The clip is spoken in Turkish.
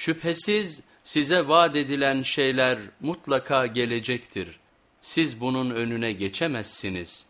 Şüphesiz size vaat edilen şeyler mutlaka gelecektir. Siz bunun önüne geçemezsiniz.''